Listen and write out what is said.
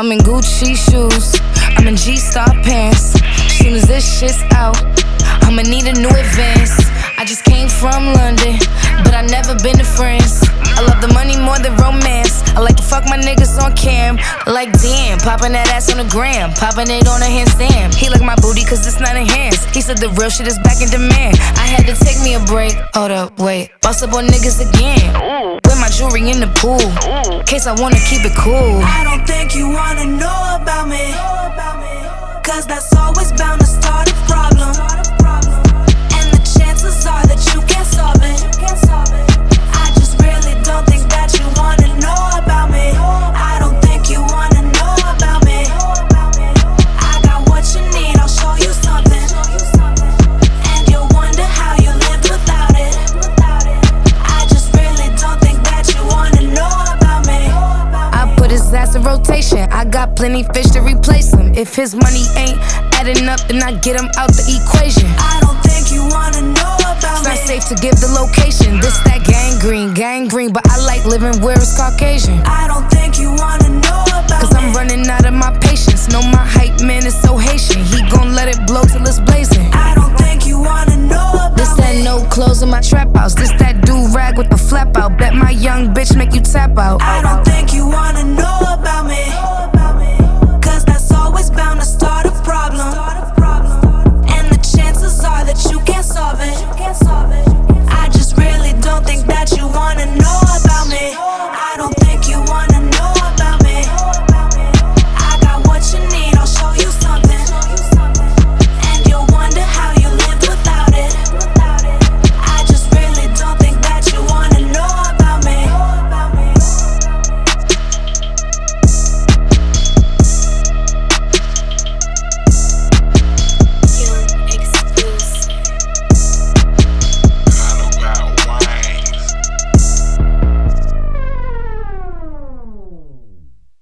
I'm in Gucci shoes, I'm in G-Star pants. Soon as this shit's out, I'ma need a new advance. I just came from London, but I never been to France fuck my niggas on cam. Like damn, popping that ass on the gram, popping it on a handstand. He like my booty cause it's not enhanced. He said the real shit is back in demand. I had to take me a break. Hold up, wait. Boss up on niggas again. Ooh, With my jewelry in the pool. Ooh, Case I wanna keep it cool. I don't think you wanna know about me. Cause that's always bound that's a rotation. I got plenty fish to replace him. If his money ain't adding up, then I get him out the equation. I don't think you wanna know about it's me. It's not safe to give the location. This that gangrene, gangrene. but I like living where it's Caucasian. I don't think you wanna know about Cause. I'm running out of my patience. No, my hype man is so Haitian. He gon' let it blow till it's blazing. I don't think you wanna know about This that no clothes in my trap house. This that do rag with the flap out. Bet my young bitch make you tap out. I don't think you wanna